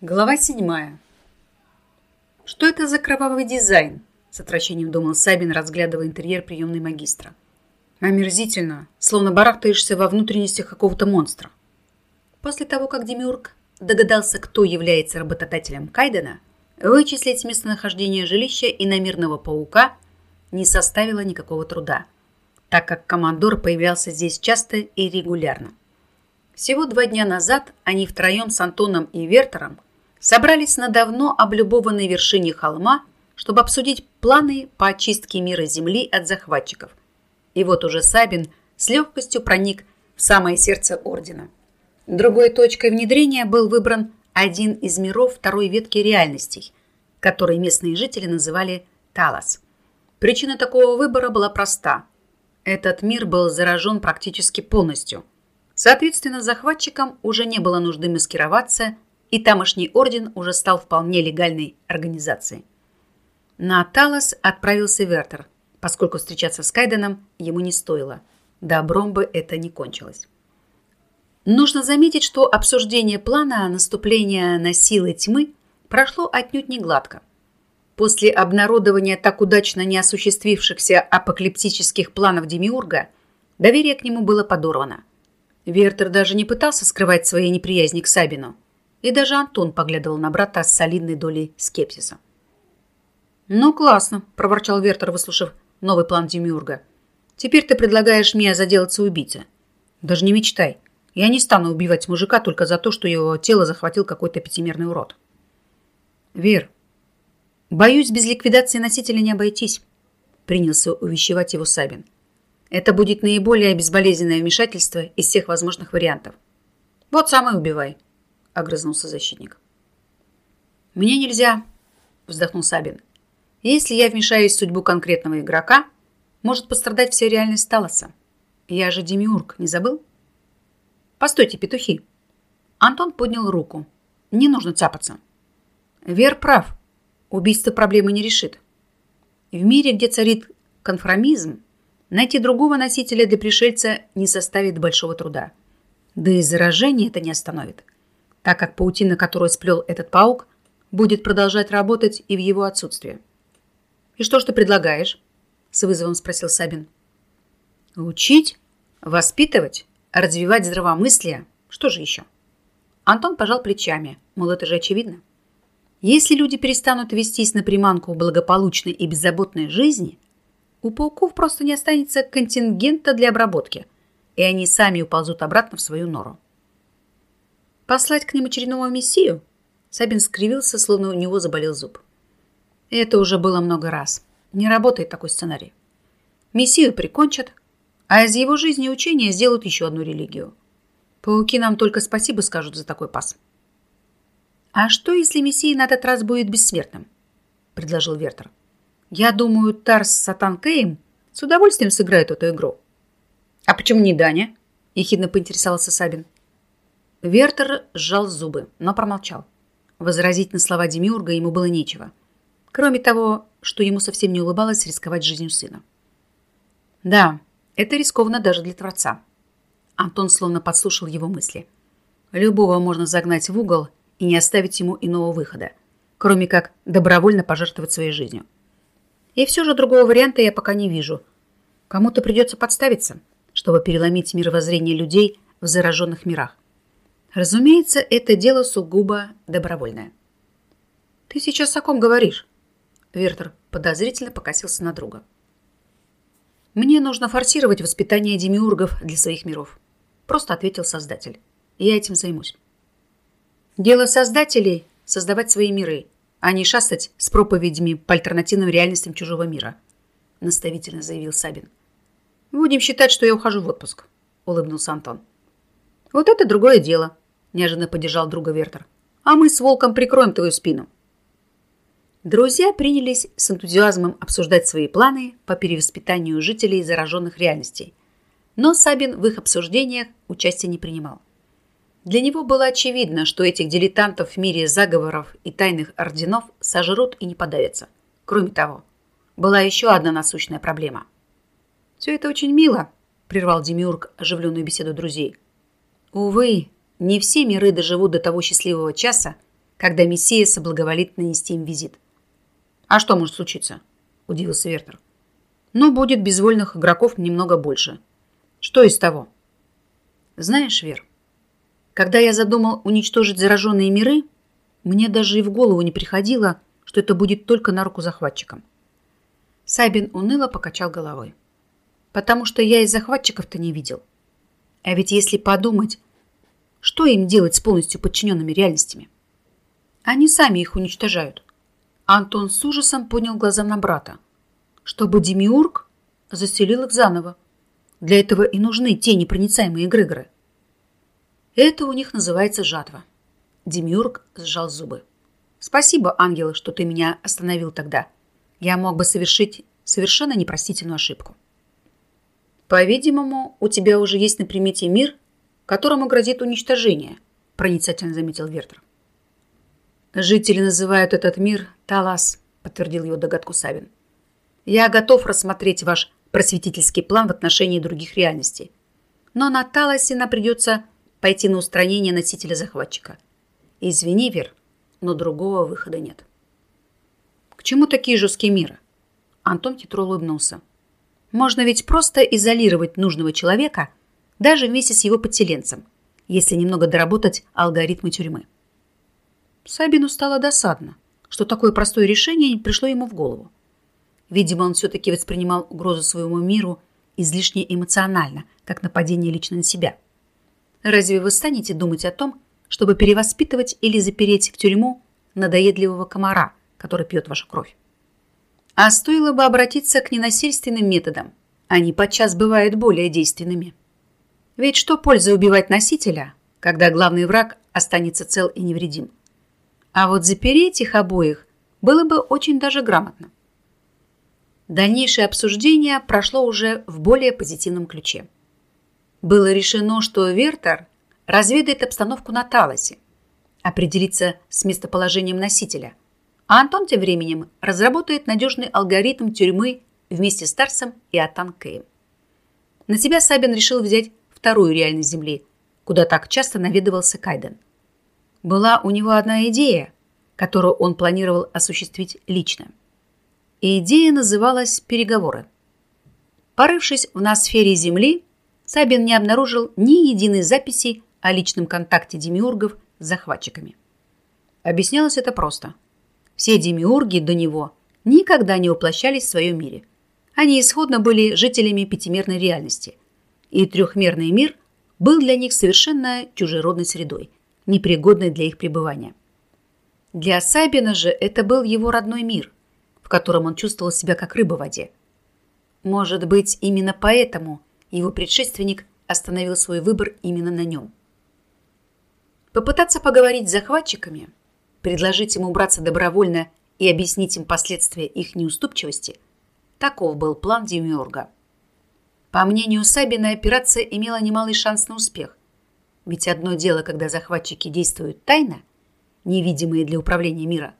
Глава седьмая. Что это за кровавый дизайн? С отвращением думал Сабин, разглядывая интерьер приемной магистра. Омерзительно, словно барахтаешься во внутренностях какого-то монстра. После того, как Демиург догадался, кто является работодателем Кайдена, вычислить местонахождение жилища иномирного паука не составило никакого труда, так как командор появлялся здесь часто и регулярно. Всего два дня назад они втроем с Антоном и Вертером собрались на давно облюбованной вершине холма, чтобы обсудить планы по очистке мира Земли от захватчиков. И вот уже Сабин с легкостью проник в самое сердце Ордена. Другой точкой внедрения был выбран один из миров второй ветки реальностей, который местные жители называли Талас. Причина такого выбора была проста. Этот мир был заражен практически полностью. Соответственно, захватчикам уже не было нужды маскироваться – и тамошний орден уже стал вполне легальной организацией. На Талос отправился Вертер, поскольку встречаться с Кайденом ему не стоило. Добром бы это не кончилось. Нужно заметить, что обсуждение плана наступления на силы тьмы прошло отнюдь не гладко. После обнародования так удачно не осуществившихся апокалиптических планов Демиурга доверие к нему было подорвано. Вертер даже не пытался скрывать свои неприязни к Сабину – и даже Антон поглядывал на брата с солидной долей скепсиса. «Ну, классно», – проворчал Вертер, выслушав новый план Демиурга. «Теперь ты предлагаешь мне заделаться убийцей. Даже не мечтай. Я не стану убивать мужика только за то, что его тело захватил какой-то пятимерный урод». «Вер, боюсь, без ликвидации носителя не обойтись», – принялся увещевать его Сабин. «Это будет наиболее безболезненное вмешательство из всех возможных вариантов. Вот сам и убивай» огрызнулся защитник. «Мне нельзя», – вздохнул Сабин. «Если я вмешаюсь в судьбу конкретного игрока, может пострадать вся реальность Талоса. Я же Демиург, не забыл?» «Постойте, петухи!» Антон поднял руку. «Не нужно цапаться». Вер прав. Убийство проблемы не решит. В мире, где царит конформизм, найти другого носителя для пришельца не составит большого труда. Да и заражение это не остановит так как паутина, которую сплел этот паук, будет продолжать работать и в его отсутствие. «И что ж ты предлагаешь?» – с вызовом спросил Сабин. «Учить, воспитывать, развивать здравомыслие. Что же еще?» Антон пожал плечами, мол, это же очевидно. Если люди перестанут вестись на приманку благополучной и беззаботной жизни, у пауков просто не останется контингента для обработки, и они сами уползут обратно в свою нору. Послать к ним очередного мессию? Сабин скривился, словно у него заболел зуб. Это уже было много раз. Не работает такой сценарий. Мессию прикончат, а из его жизни и учения сделают еще одну религию. Пауки нам только спасибо скажут за такой пас. «А что, если Мессия на этот раз будет бессмертным?» – предложил Вертер. «Я думаю, Тарс с Сатанкеем с удовольствием сыграют эту игру». «А почему не Даня?» – ехидно поинтересовался Сабин. Вертер сжал зубы, но промолчал. Возразить на слова Демиурга ему было нечего. Кроме того, что ему совсем не улыбалось рисковать жизнью сына. Да, это рискованно даже для Творца. Антон словно подслушал его мысли. Любого можно загнать в угол и не оставить ему иного выхода, кроме как добровольно пожертвовать своей жизнью. И все же другого варианта я пока не вижу. Кому-то придется подставиться, чтобы переломить мировоззрение людей в зараженных мирах. Разумеется, это дело сугубо добровольное. «Ты сейчас о ком говоришь?» Вертер подозрительно покосился на друга. «Мне нужно форсировать воспитание демиургов для своих миров», просто ответил создатель. «Я этим займусь». «Дело создателей — создавать свои миры, а не шастать с проповедями по альтернативным реальностям чужого мира», наставительно заявил Сабин. «Будем считать, что я ухожу в отпуск», улыбнулся Антон. «Вот это другое дело», – неожиданно поддержал друга Вертер. «А мы с Волком прикроем твою спину». Друзья принялись с энтузиазмом обсуждать свои планы по перевоспитанию жителей зараженных реальностей. Но Сабин в их обсуждениях участия не принимал. Для него было очевидно, что этих дилетантов в мире заговоров и тайных орденов сожрут и не подавятся. Кроме того, была еще одна насущная проблема. «Все это очень мило», – прервал Демиург оживленную беседу друзей – Увы, не все миры доживут до того счастливого часа, когда Мессия соблаговолит нанести им визит. «А что может случиться?» – удивился Вертер. «Ну, будет безвольных игроков немного больше. Что из того?» «Знаешь, Вер, когда я задумал уничтожить зараженные миры, мне даже и в голову не приходило, что это будет только на руку захватчикам. Сабин уныло покачал головой. Потому что я и захватчиков-то не видел. А ведь если подумать, что им делать с полностью подчиненными реальностями? Они сами их уничтожают. Антон с ужасом поднял глаза на брата. Чтобы Демиург заселил их заново. Для этого и нужны те непроницаемые эгрегоры. Это у них называется жатва. Демиург сжал зубы. Спасибо, ангелы, что ты меня остановил тогда. Я мог бы совершить совершенно непростительную ошибку. По-видимому, у тебя уже есть на примете мир, которому грозит уничтожение, проницательно заметил Вертер. Жители называют этот мир Талас, подтвердил его догадку Савин. Я готов рассмотреть ваш просветительский план в отношении других реальностей. Но на Таласе нам придется пойти на устранение носителя захватчика. Извини, Вер, но другого выхода нет. К чему такие жесткие меры? Антон хитро улыбнулся. Можно ведь просто изолировать нужного человека даже вместе с его подселенцем, если немного доработать алгоритмы тюрьмы. Сабину стало досадно, что такое простое решение не пришло ему в голову. Видимо, он все-таки воспринимал угрозу своему миру излишне эмоционально, как нападение лично на себя. Разве вы станете думать о том, чтобы перевоспитывать или запереть в тюрьму надоедливого комара, который пьет вашу кровь? А стоило бы обратиться к ненасильственным методам. Они подчас бывают более действенными. Ведь что польза убивать носителя, когда главный враг останется цел и невредим? А вот запереть их обоих было бы очень даже грамотно. Дальнейшее обсуждение прошло уже в более позитивном ключе. Было решено, что Вертер разведает обстановку на Талосе, определится с местоположением носителя, а Антон тем временем разработает надежный алгоритм тюрьмы вместе с Тарсом и Атан Кэем. На себя Сабин решил взять вторую реальность Земли, куда так часто наведывался Кайден – была у него одна идея, которую он планировал осуществить лично. И идея называлась «Переговоры». Порывшись в ноосфере Земли, Сабин не обнаружил ни единой записи о личном контакте демиургов с захватчиками. Объяснялось это просто. Все демиурги до него никогда не воплощались в своем мире. Они исходно были жителями пятимерной реальности, и трехмерный мир был для них совершенно чужеродной средой – непригодной для их пребывания. Для Сабина же это был его родной мир, в котором он чувствовал себя как рыба в воде. Может быть, именно поэтому его предшественник остановил свой выбор именно на нем. Попытаться поговорить с захватчиками, предложить им убраться добровольно и объяснить им последствия их неуступчивости – таков был план Демиурга. По мнению Сабина, операция имела немалый шанс на успех. Ведь одно дело, когда захватчики действуют тайно, невидимые для управления мира,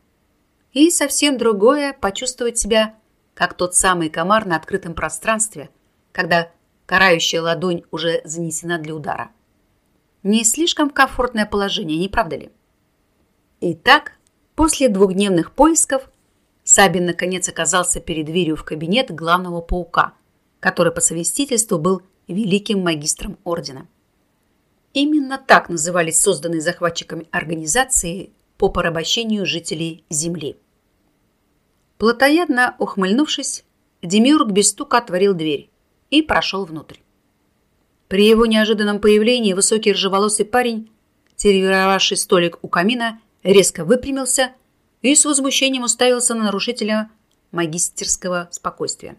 и совсем другое – почувствовать себя, как тот самый комар на открытом пространстве, когда карающая ладонь уже занесена для удара. Не слишком комфортное положение, не правда ли? Итак, после двухдневных поисков Сабин наконец оказался перед дверью в кабинет главного паука, который по совместительству был великим магистром ордена. Именно так назывались созданные захватчиками организации по порабощению жителей Земли. Платоядно ухмыльнувшись, Демиург без стука отворил дверь и прошел внутрь. При его неожиданном появлении высокий рыжеволосый парень, сервировавший столик у камина, резко выпрямился и с возмущением уставился на нарушителя магистерского спокойствия.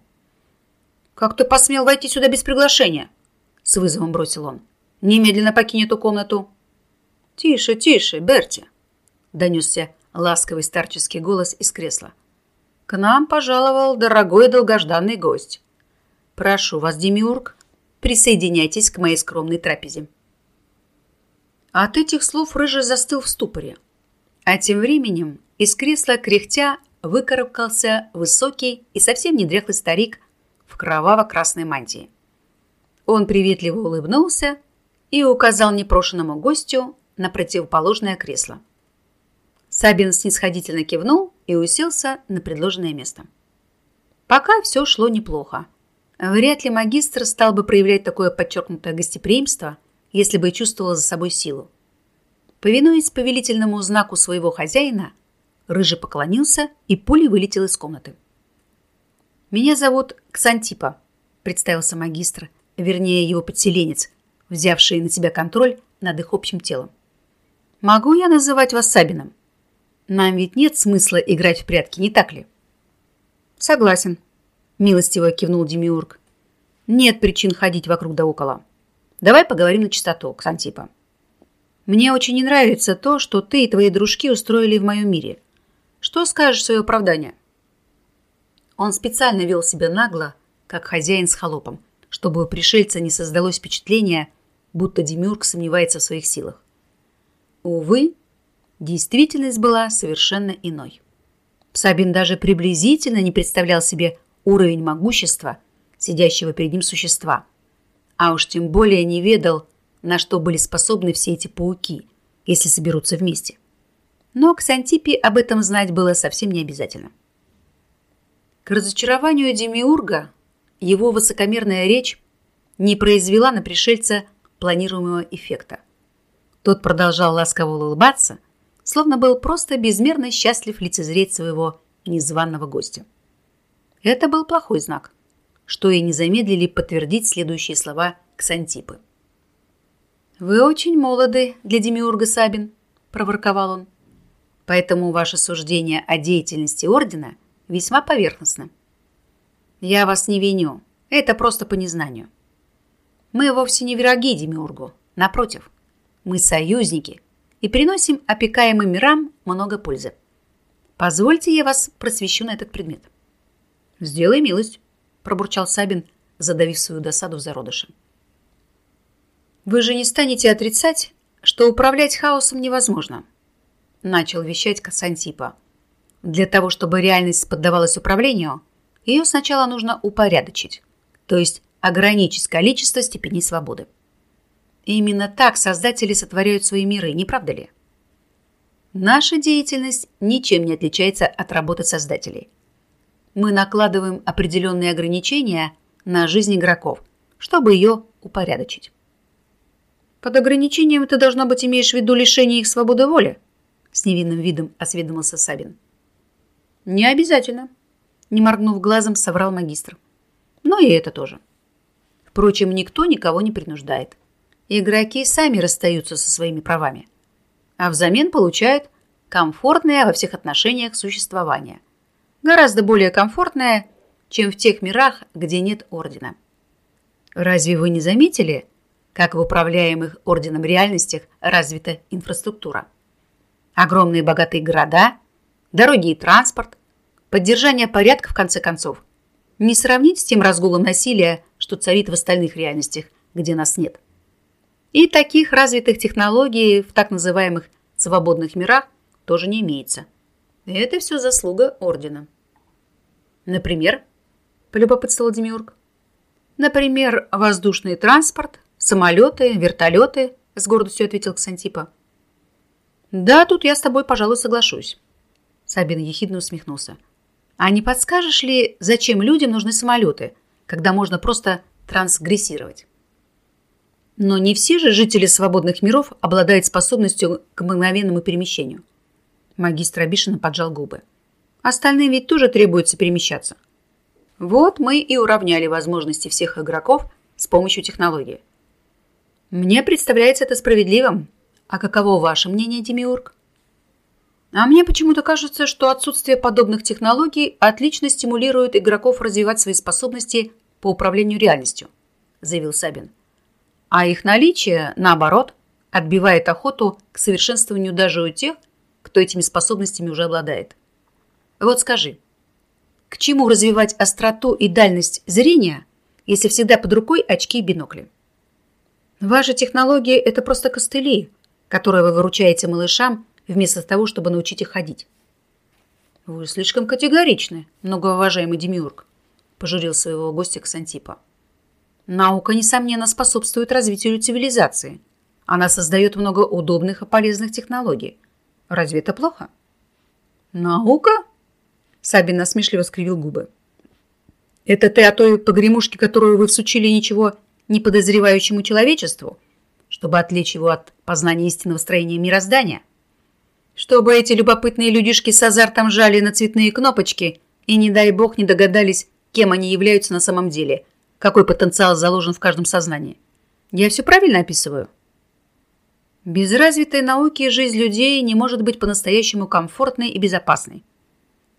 «Как ты посмел войти сюда без приглашения?» – с вызовом бросил он. Немедленно покинь эту комнату. Тише, тише, Берти, донесся ласковый старческий голос из кресла. К нам пожаловал дорогой долгожданный гость. Прошу вас, Демиург, присоединяйтесь к моей скромной трапезе. От этих слов Рыжий застыл в ступоре. А тем временем из кресла кряхтя выкарабкался высокий и совсем не дряхлый старик кроваво-красной мантии. Он приветливо улыбнулся и указал непрошенному гостю на противоположное кресло. Сабин снисходительно кивнул и уселся на предложенное место. Пока все шло неплохо. Вряд ли магистр стал бы проявлять такое подчеркнутое гостеприимство, если бы чувствовал за собой силу. Повинуясь повелительному знаку своего хозяина, Рыжий поклонился и пулей вылетел из комнаты. «Меня зовут Ксантипа», – представился магистр, вернее его подселенец, взявший на себя контроль над их общим телом. «Могу я называть вас Сабином? Нам ведь нет смысла играть в прятки, не так ли?» «Согласен», – милостиво кивнул Демиург. «Нет причин ходить вокруг да около. Давай поговорим на чистоту, Ксантипа. Мне очень не нравится то, что ты и твои дружки устроили в моем мире. Что скажешь в свое оправдание?» Он специально вел себя нагло, как хозяин с холопом, чтобы у пришельца не создалось впечатление, будто Демюрк сомневается в своих силах. Увы, действительность была совершенно иной. Сабин даже приблизительно не представлял себе уровень могущества сидящего перед ним существа, а уж тем более не ведал, на что были способны все эти пауки, если соберутся вместе. Но Ксантипе об этом знать было совсем не обязательно. К разочарованию Демиурга его высокомерная речь не произвела на пришельца планируемого эффекта. Тот продолжал ласково улыбаться, словно был просто безмерно счастлив лицезреть своего незваного гостя. Это был плохой знак, что и не замедлили подтвердить следующие слова Ксантипы. «Вы очень молоды для Демиурга Сабин», – проворковал он. «Поэтому ваше суждение о деятельности Ордена весьма поверхностно. Я вас не виню, это просто по незнанию. Мы вовсе не враги Демиургу, напротив, мы союзники и приносим опекаемым мирам много пользы. Позвольте я вас просвещу на этот предмет. Сделай милость, пробурчал Сабин, задавив свою досаду в зародыше. Вы же не станете отрицать, что управлять хаосом невозможно, начал вещать Касантипа. Для того, чтобы реальность поддавалась управлению, ее сначала нужно упорядочить, то есть ограничить количество степеней свободы. И именно так создатели сотворяют свои миры, не правда ли? Наша деятельность ничем не отличается от работы создателей. Мы накладываем определенные ограничения на жизнь игроков, чтобы ее упорядочить. Под ограничением ты, должно быть, имеешь в виду лишение их свободы воли? С невинным видом осведомился Сабин. «Не обязательно», – не моргнув глазом, соврал магистр. «Но и это тоже. Впрочем, никто никого не принуждает. Игроки сами расстаются со своими правами, а взамен получают комфортное во всех отношениях существование. Гораздо более комфортное, чем в тех мирах, где нет ордена. Разве вы не заметили, как в управляемых орденом реальностях развита инфраструктура? Огромные богатые города, дороги и транспорт, Поддержание порядка, в конце концов. Не сравнить с тем разгулом насилия, что царит в остальных реальностях, где нас нет. И таких развитых технологий в так называемых свободных мирах тоже не имеется. Это все заслуга Ордена. Например, полюбопытствовал Демиург. Например, воздушный транспорт, самолеты, вертолеты, с гордостью ответил Ксантипа. Да, тут я с тобой, пожалуй, соглашусь. Сабин ехидно усмехнулся. А не подскажешь ли, зачем людям нужны самолеты, когда можно просто трансгрессировать? Но не все же жители свободных миров обладают способностью к мгновенному перемещению. Магистр обиженно поджал губы. Остальным ведь тоже требуется перемещаться. Вот мы и уравняли возможности всех игроков с помощью технологии. Мне представляется это справедливым. А каково ваше мнение, Демиург? А мне почему-то кажется, что отсутствие подобных технологий отлично стимулирует игроков развивать свои способности по управлению реальностью, заявил Сабин. А их наличие, наоборот, отбивает охоту к совершенствованию даже у тех, кто этими способностями уже обладает. Вот скажи, к чему развивать остроту и дальность зрения, если всегда под рукой очки и бинокли? Ваши технологии – это просто костыли, которые вы выручаете малышам вместо того, чтобы научить их ходить. «Вы слишком категоричны, многоуважаемый Демиург», – пожурил своего гостя Ксантипа. «Наука, несомненно, способствует развитию цивилизации. Она создает много удобных и полезных технологий. Разве это плохо?» Наука? Сабин насмешливо скривил губы. Это ты о той погремушке, которую вы всучили ничего не подозревающему человечеству, чтобы отвлечь его от познания истинного строения мироздания? Чтобы эти любопытные людишки с азартом жали на цветные кнопочки и, не дай бог, не догадались, кем они являются на самом деле, какой потенциал заложен в каждом сознании. Я все правильно описываю? Без развитой науки жизнь людей не может быть по-настоящему комфортной и безопасной.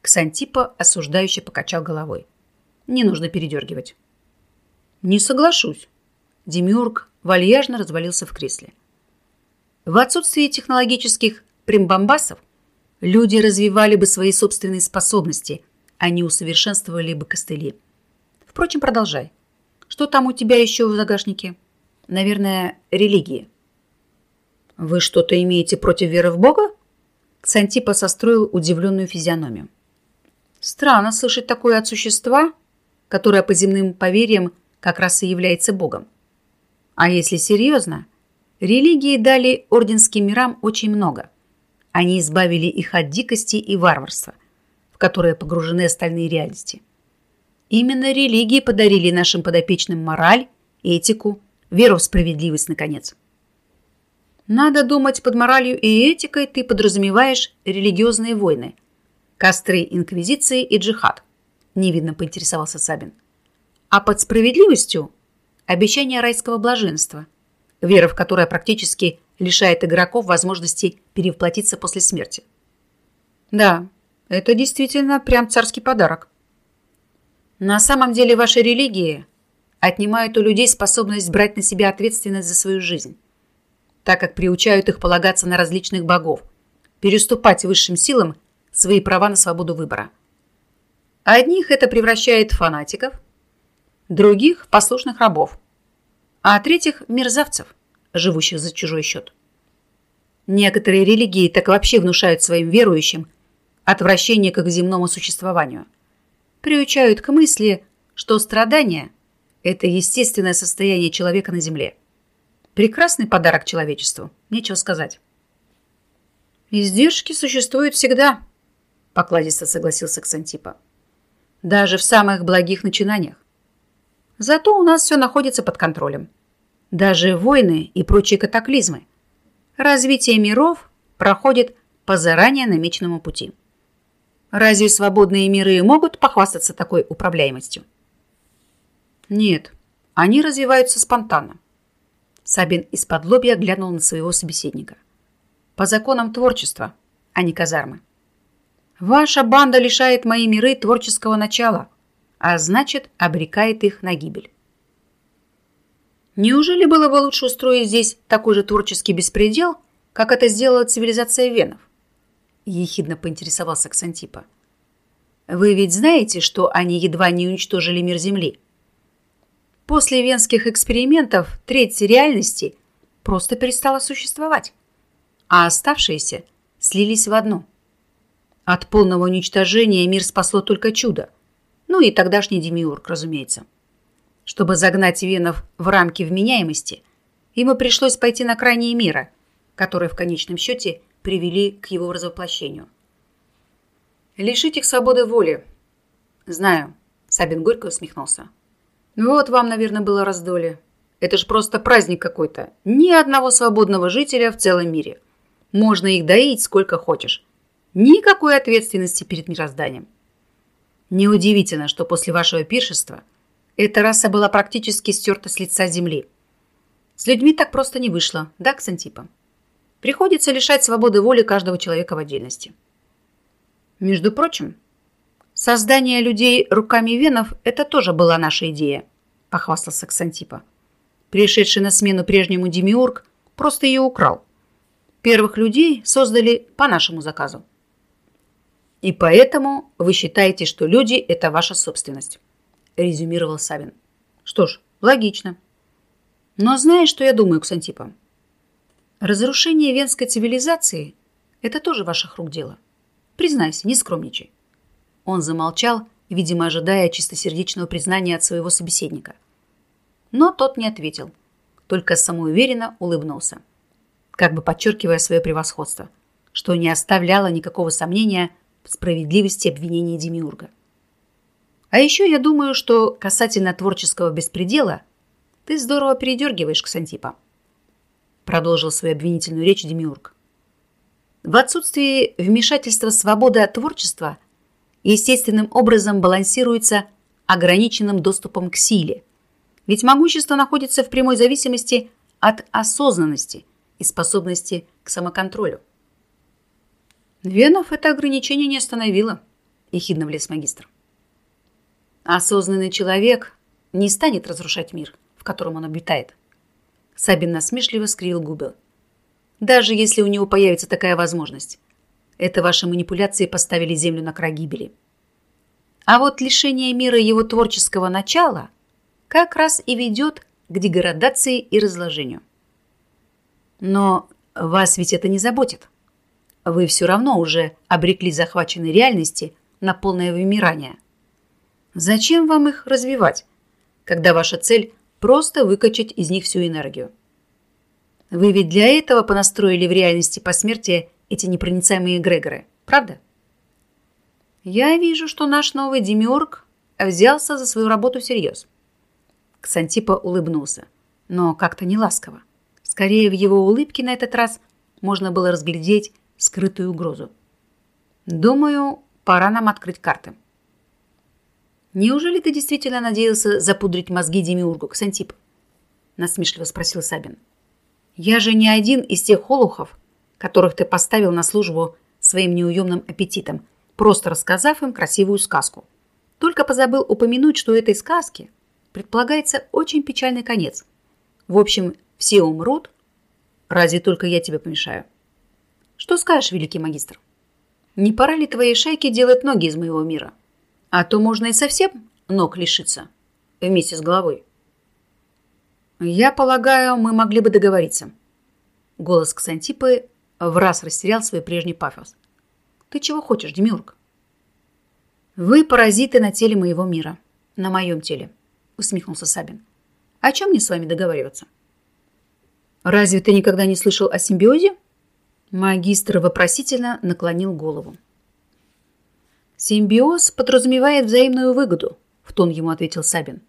Ксантипа осуждающе покачал головой. Не нужно передергивать. Не соглашусь. Демиург вальяжно развалился в кресле. В отсутствие технологических примбамбасов люди развивали бы свои собственные способности, а не усовершенствовали бы костыли. Впрочем, продолжай. Что там у тебя еще в загашнике? Наверное, религии. Вы что-то имеете против веры в Бога? Ксантипа состроил удивленную физиономию. Странно слышать такое от существа, которое по земным поверьям как раз и является Богом. А если серьезно, религии дали орденским мирам очень много. Они избавили их от дикости и варварства, в которые погружены остальные реальности. Именно религии подарили нашим подопечным мораль, этику, веру в справедливость, наконец. Надо думать, под моралью и этикой ты подразумеваешь религиозные войны, костры инквизиции и джихад, невидно поинтересовался Сабин. А под справедливостью – обещание райского блаженства, вера в которое практически лишает игроков возможности перевоплотиться после смерти. Да, это действительно прям царский подарок. На самом деле ваши религии отнимают у людей способность брать на себя ответственность за свою жизнь, так как приучают их полагаться на различных богов, переступать высшим силам свои права на свободу выбора. Одних это превращает в фанатиков, других – послушных рабов, а третьих – мерзавцев, живущих за чужой счет. Некоторые религии так вообще внушают своим верующим отвращение к их земному существованию. Приучают к мысли, что страдание – это естественное состояние человека на земле. Прекрасный подарок человечеству, нечего сказать. «Издержки существуют всегда», – покладисто согласился Ксантипа. «Даже в самых благих начинаниях. Зато у нас все находится под контролем. Даже войны и прочие катаклизмы. Развитие миров проходит по заранее намеченному пути. Разве свободные миры могут похвастаться такой управляемостью? Нет, они развиваются спонтанно. Сабин из-под лобья глянул на своего собеседника. По законам творчества, а не казармы. Ваша банда лишает мои миры творческого начала, а значит, обрекает их на гибель. Неужели было бы лучше устроить здесь такой же творческий беспредел, как это сделала цивилизация венов? Ехидно поинтересовался Ксантипа. Вы ведь знаете, что они едва не уничтожили мир Земли? После венских экспериментов треть реальности просто перестала существовать, а оставшиеся слились в одну. От полного уничтожения мир спасло только чудо. Ну и тогдашний демиург, разумеется. Чтобы загнать венов в рамки вменяемости, ему пришлось пойти на крайние меры, которые в конечном счете привели к его развоплощению. Лишить их свободы воли. Знаю, Сабин горько усмехнулся. Вот вам, наверное, было раздолье. Это ж просто праздник какой-то. Ни одного свободного жителя в целом мире. Можно их доить сколько хочешь. Никакой ответственности перед мирозданием. Неудивительно, что после вашего пиршества эта раса была практически стерта с лица земли. С людьми так просто не вышло, да, Ксантипа? Приходится лишать свободы воли каждого человека в отдельности. Между прочим, создание людей руками венов – это тоже была наша идея, похвастался Ксантипа. Пришедший на смену прежнему Демиург просто ее украл. Первых людей создали по нашему заказу. И поэтому вы считаете, что люди – это ваша собственность, резюмировал Савин. Что ж, логично. Но знаешь, что я думаю, Ксантипа? Разрушение венской цивилизации – это тоже ваших рук дело. Признайся, не скромничай. Он замолчал, видимо, ожидая чистосердечного признания от своего собеседника. Но тот не ответил, только самоуверенно улыбнулся, как бы подчеркивая свое превосходство, что не оставляло никакого сомнения – справедливости обвинения Демиурга. А еще я думаю, что касательно творческого беспредела ты здорово передергиваешь, Ксантипа. Продолжил свою обвинительную речь Демиург. В отсутствии вмешательства свободы от творчества естественным образом балансируется ограниченным доступом к силе. Ведь могущество находится в прямой зависимости от осознанности и способности к самоконтролю. Венов это ограничение не остановило, ехидно влез магистр. Осознанный человек не станет разрушать мир, в котором он обитает. Сабин насмешливо скривил губы. Даже если у него появится такая возможность. Это ваши манипуляции поставили Землю на край гибели. А вот лишение мира его творческого начала как раз и ведет к деградации и разложению. Но вас ведь это не заботит. Вы все равно уже обрекли захваченные реальности на полное вымирание. Зачем вам их развивать, когда ваша цель просто выкачать из них всю энергию? Вы ведь для этого понастроили в реальности по смерти эти непроницаемые эгрегоры, правда? Я вижу, что наш новый демиург взялся за свою работу всерьез. Ксантипа улыбнулся, но как-то не ласково. Скорее, в его улыбке на этот раз можно было разглядеть скрытую угрозу. «Думаю, пора нам открыть карты». «Неужели ты действительно надеялся запудрить мозги Демиургу, Ксантип?» насмешливо спросил Сабин. «Я же не один из тех холухов, которых ты поставил на службу своим неуемным аппетитом, просто рассказав им красивую сказку. Только позабыл упомянуть, что этой сказке предполагается очень печальный конец. В общем, все умрут, разве только я тебе помешаю. Что скажешь, великий магистр? Не пора ли твоей шайке делать ноги из моего мира? А то можно и совсем ног лишиться вместе с головой. Я полагаю, мы могли бы договориться. Голос Ксантипы в раз растерял свой прежний пафос. Ты чего хочешь, Демиург? Вы паразиты на теле моего мира. На моем теле, усмехнулся Сабин. О чем мне с вами договариваться? Разве ты никогда не слышал о симбиозе? Магистр вопросительно наклонил голову. «Симбиоз подразумевает взаимную выгоду», – в тон ему ответил Сабин.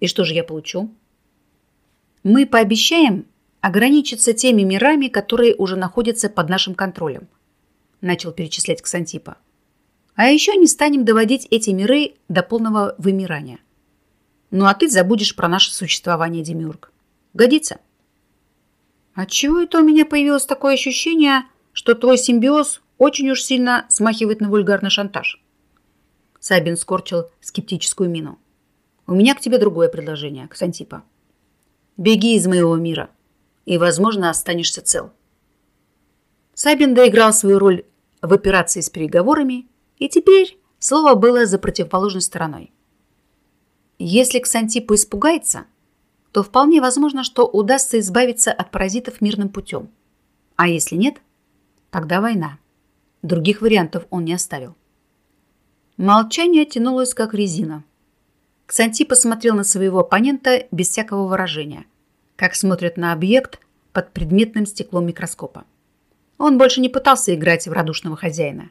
«И что же я получу?» «Мы пообещаем ограничиться теми мирами, которые уже находятся под нашим контролем», – начал перечислять Ксантипа. «А еще не станем доводить эти миры до полного вымирания. Ну а ты забудешь про наше существование, Демиург. Годится?» Отчего это у меня появилось такое ощущение, что твой симбиоз очень уж сильно смахивает на вульгарный шантаж? Сабин скорчил скептическую мину. У меня к тебе другое предложение, Ксантипа. Беги из моего мира, и, возможно, останешься цел. Сабин доиграл свою роль в операции с переговорами, и теперь слово было за противоположной стороной. Если Ксантипа испугается, то вполне возможно, что удастся избавиться от паразитов мирным путем. А если нет, тогда война. Других вариантов он не оставил. Молчание тянулось, как резина. Ксанти посмотрел на своего оппонента без всякого выражения, как смотрят на объект под предметным стеклом микроскопа. Он больше не пытался играть в радушного хозяина.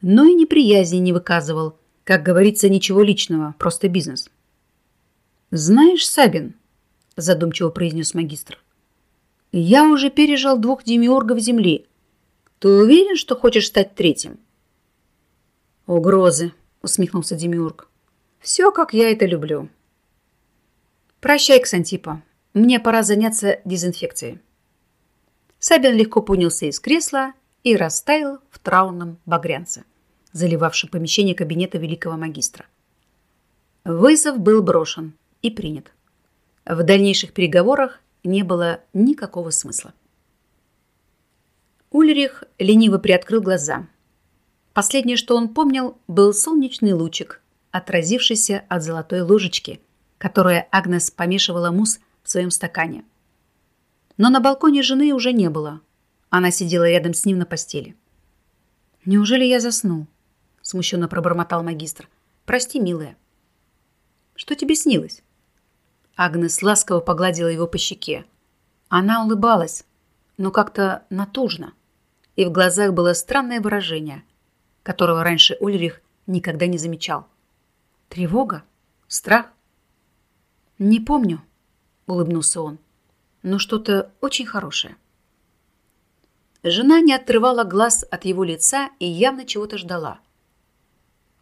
Но и неприязни не выказывал, как говорится, ничего личного, просто бизнес. «Знаешь, Сабин», задумчиво произнес магистр. Я уже пережил двух демиургов Земли. Ты уверен, что хочешь стать третьим? Угрозы, усмехнулся демиург. Все, как я это люблю. Прощай, Ксантипа. Мне пора заняться дезинфекцией. Сабин легко поднялся из кресла и растаял в траурном багрянце, заливавшем помещение кабинета великого магистра. Вызов был брошен и принят. В дальнейших переговорах не было никакого смысла. Ульрих лениво приоткрыл глаза. Последнее, что он помнил, был солнечный лучик, отразившийся от золотой ложечки, которую Агнес помешивала мусс в своем стакане. Но на балконе жены уже не было. Она сидела рядом с ним на постели. «Неужели я заснул?» – смущенно пробормотал магистр. «Прости, милая». «Что тебе снилось?» Агнес ласково погладила его по щеке. Она улыбалась, но как-то натужно, и в глазах было странное выражение. которого раньше Ульрих никогда не замечал. Тревога? Страх? Не помню, улыбнулся он, но что-то очень хорошее. Жена не отрывала глаз от его лица и явно чего-то ждала.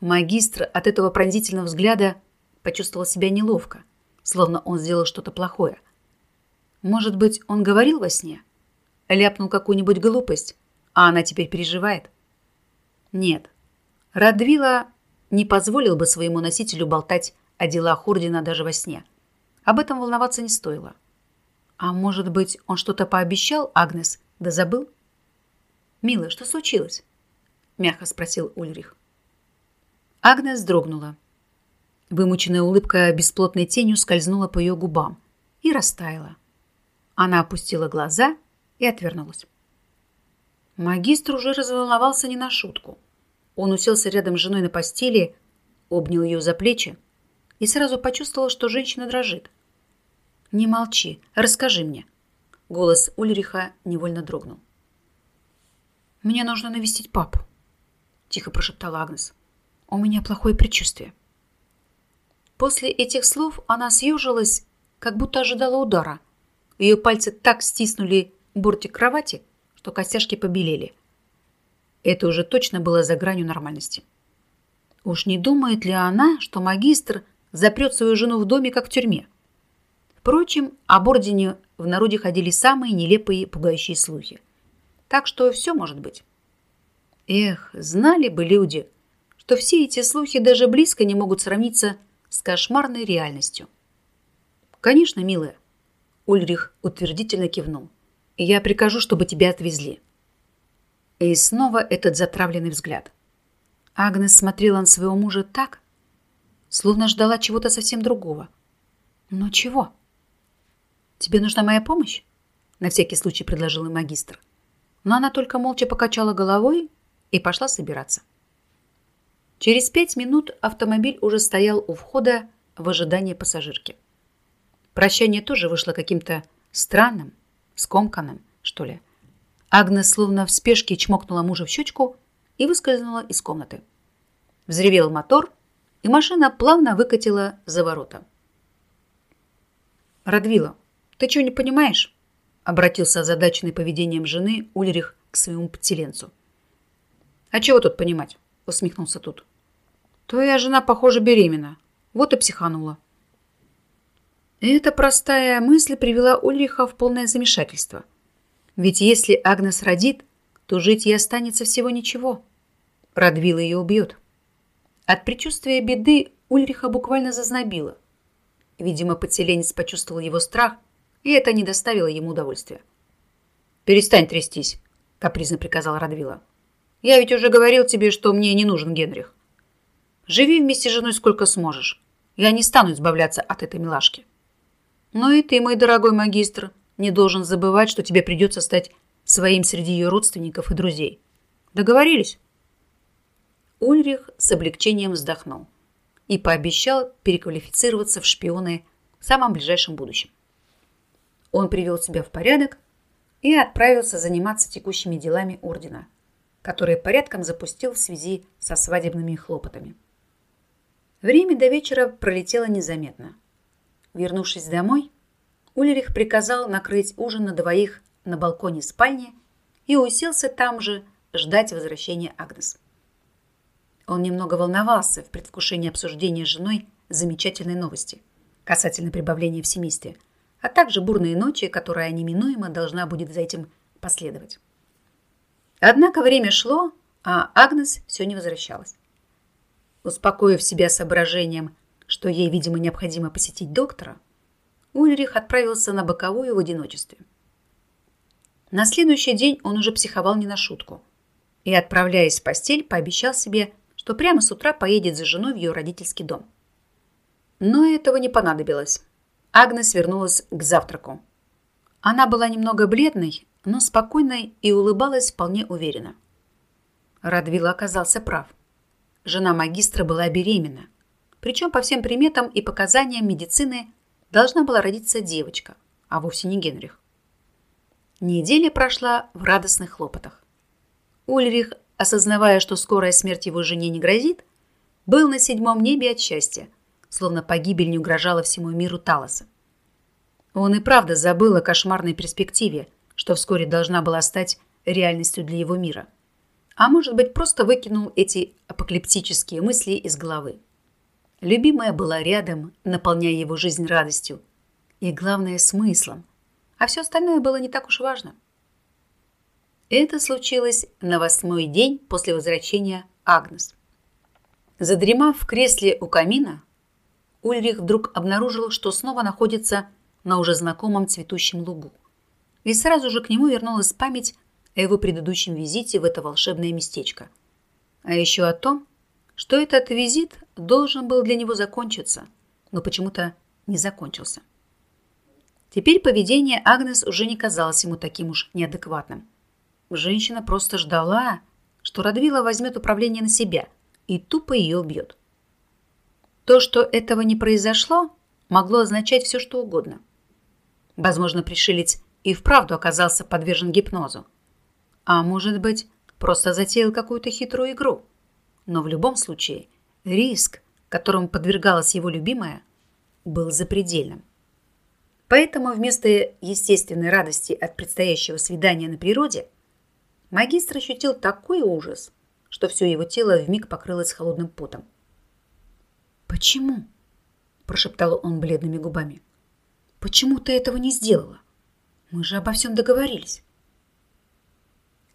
Магистр от этого пронзительного взгляда почувствовал себя неловко, словно он сделал что-то плохое. Может быть, он говорил во сне? Ляпнул какую-нибудь глупость, а она теперь переживает? Нет. Радвила не позволил бы своему носителю болтать о делах Ордена даже во сне. Об этом волноваться не стоило. А может быть, он что-то пообещал, Агнес, да забыл? «Милая, что случилось?» – мягко спросил Ульрих. Агнес дрогнула. Вымученная улыбка бесплотной тенью скользнула по ее губам и растаяла. Она опустила глаза и отвернулась. Магистр уже разволновался не на шутку. Он уселся рядом с женой на постели, обнял ее за плечи и сразу почувствовал, что женщина дрожит. «Не молчи, расскажи мне». Голос Ульриха невольно дрогнул. «Мне нужно навестить папу», — тихо прошептала Агнес. У меня плохое предчувствие. После этих слов она съежилась, как будто ожидала удара. Ее пальцы так стиснули бортик кровати, что костяшки побелели. Это уже точно было за гранью нормальности. Уж не думает ли она, что магистр запрет свою жену в доме, как в тюрьме? Впрочем, об ордене в народе ходили самые нелепые пугающие слухи. Так что все может быть. Эх, знали бы люди, что все эти слухи даже близко не могут сравниться с кошмарной реальностью. «Конечно, милая», — Ульрих утвердительно кивнул. «Я прикажу, чтобы тебя отвезли». И снова этот затравленный взгляд. Агнес смотрела на своего мужа так, словно ждала чего-то совсем другого. Но чего? «Тебе нужна моя помощь?» — на всякий случай предложил им магистр. Но она только молча покачала головой и пошла собираться. Через пять минут автомобиль уже стоял у входа в ожидании пассажирки. Прощание тоже вышло каким-то странным, скомканным, что ли. Агнес словно в спешке чмокнула мужа в щечку и выскользнула из комнаты. Взревел мотор, и машина плавно выкатила за ворота. «Радвила, ты что, не понимаешь?» обратился озадаченный поведением жены Ульрих к своему подселенцу. «А чего тут понимать?» усмехнулся тут. Твоя жена, похоже, беременна. Вот и психанула. Эта простая мысль привела Ульриха в полное замешательство. Ведь если Агнес родит, то жить ей останется всего ничего. Радвила ее убьет. От предчувствия беды Ульриха буквально зазнобило. Видимо, подселенец почувствовал его страх, и это не доставило ему удовольствия. «Перестань трястись», — капризно приказал Радвила. «Я ведь уже говорил тебе, что мне не нужен Генрих. Живи вместе с женой сколько сможешь. Я не стану избавляться от этой милашки. Но и ты, мой дорогой магистр, не должен забывать, что тебе придется стать своим среди ее родственников и друзей. Договорились?» Ульрих с облегчением вздохнул и пообещал переквалифицироваться в шпионы в самом ближайшем будущем. Он привел себя в порядок и отправился заниматься текущими делами ордена, которые порядком запустил в связи со свадебными хлопотами. Время до вечера пролетело незаметно. Вернувшись домой, Ульрих приказал накрыть ужин на двоих на балконе спальни и уселся там же ждать возвращения Агнес. Он немного волновался в предвкушении обсуждения с женой замечательной новости касательно прибавления в семействе, а также бурные ночи, которая неминуемо должна будет за этим последовать. Однако время шло, а Агнес все не возвращалась. Успокоив себя соображением, что ей, видимо, необходимо посетить доктора, Ульрих отправился на боковую в одиночестве. На следующий день он уже психовал не на шутку и, отправляясь в постель, пообещал себе, что прямо с утра поедет за женой в ее родительский дом. Но этого не понадобилось. Агнес вернулась к завтраку. Она была немного бледной, но спокойной и улыбалась вполне уверенно. Радвилл оказался прав – жена магистра была беременна. Причем по всем приметам и показаниям медицины должна была родиться девочка, а вовсе не Генрих. Неделя прошла в радостных хлопотах. Ульрих осознавая, что скорая смерть его жене не грозит, был на седьмом небе от счастья, словно погибель не угрожала всему миру Талоса. Он и правда забыл о кошмарной перспективе, что вскоре должна была стать реальностью для его мира. А может быть, просто выкинул эти апокалиптические мысли из головы. Любимая была рядом, наполняя его жизнь радостью. И, главное, смыслом. А все остальное было не так уж важно. Это случилось на восьмой день после возвращения Агнес. Задремав в кресле у камина, Ульрих вдруг обнаружил, что снова находится на уже знакомом цветущем лугу. И сразу же к нему вернулась память о его предыдущем визите в это волшебное местечко. А еще о том, что этот визит должен был для него закончиться, но почему-то не закончился. Теперь поведение Агнес уже не казалось ему таким уж неадекватным. Женщина просто ждала, что Радвила возьмет управление на себя и тупо ее убьет. То, что этого не произошло, могло означать все, что угодно. Возможно, пришелец и вправду оказался подвержен гипнозу. А может быть, просто затеял какую-то хитрую игру. Но в любом случае, риск, которому подвергалась его любимая, был запредельным. Поэтому вместо естественной радости от предстоящего свидания на природе магистр ощутил такой ужас, что все его тело вмиг покрылось холодным потом. «Почему?» – прошептал он бледными губами. «Почему ты этого не сделала? Мы же обо всем договорились».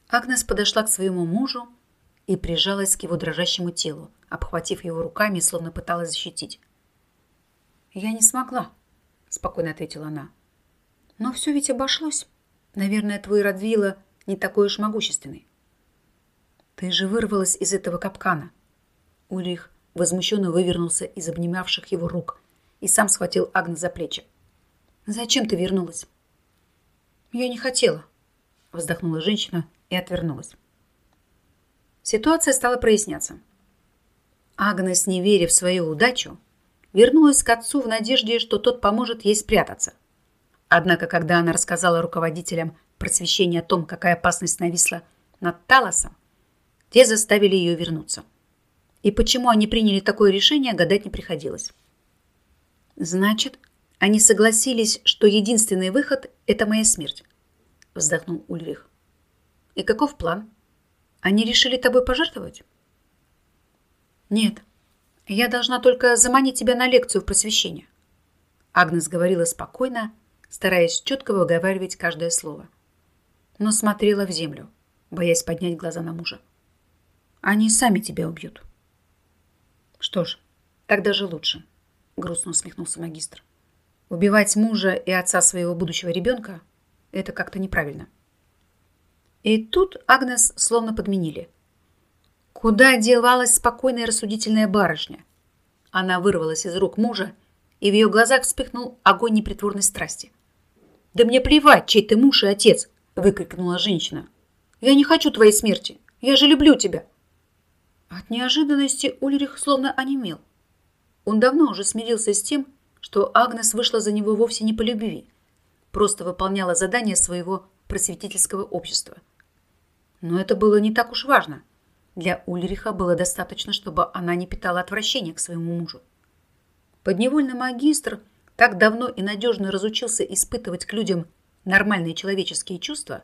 Агнес подошла к своему мужу и прижалась к его дрожащему телу, обхватив его руками, словно пыталась защитить. «Я не смогла», — спокойно ответила она. «Но все ведь обошлось. Наверное, твой Радвила не такой уж могущественный». «Ты же вырвалась из этого капкана». Ульрих возмущенно вывернулся из обнимавших его рук и сам схватил Агнес за плечи. «Зачем ты вернулась?» «Я не хотела», — вздохнула женщина и отвернулась. Ситуация стала проясняться. Агнес, не веря в свою удачу, вернулась к отцу в надежде, что тот поможет ей спрятаться. Однако, когда она рассказала руководителям просвещения о том, какая опасность нависла над Талосом, те заставили ее вернуться. И почему они приняли такое решение, гадать не приходилось. «Значит, они согласились, что единственный выход – это моя смерть», – вздохнул Ульрих. «И каков план?» Они решили тобой пожертвовать? Нет. Я должна только заманить тебя на лекцию в просвещение. Агнес говорила спокойно, стараясь четко выговаривать каждое слово. Но смотрела в землю, боясь поднять глаза на мужа. Они сами тебя убьют. Что ж, тогда же лучше, грустно усмехнулся магистр. Убивать мужа и отца своего будущего ребенка – это как-то неправильно. И тут Агнес словно подменили. Куда девалась спокойная рассудительная барышня? Она вырвалась из рук мужа, и в ее глазах вспыхнул огонь непритворной страсти. «Да мне плевать, чей ты муж и отец!» – выкрикнула женщина. «Я не хочу твоей смерти! Я же люблю тебя!» От неожиданности Ульрих словно онемел. Он давно уже смирился с тем, что Агнес вышла за него вовсе не по любви, просто выполняла задание своего просветительского общества – но это было не так уж важно. Для Ульриха было достаточно, чтобы она не питала отвращения к своему мужу. Подневольный магистр так давно и надежно разучился испытывать к людям нормальные человеческие чувства,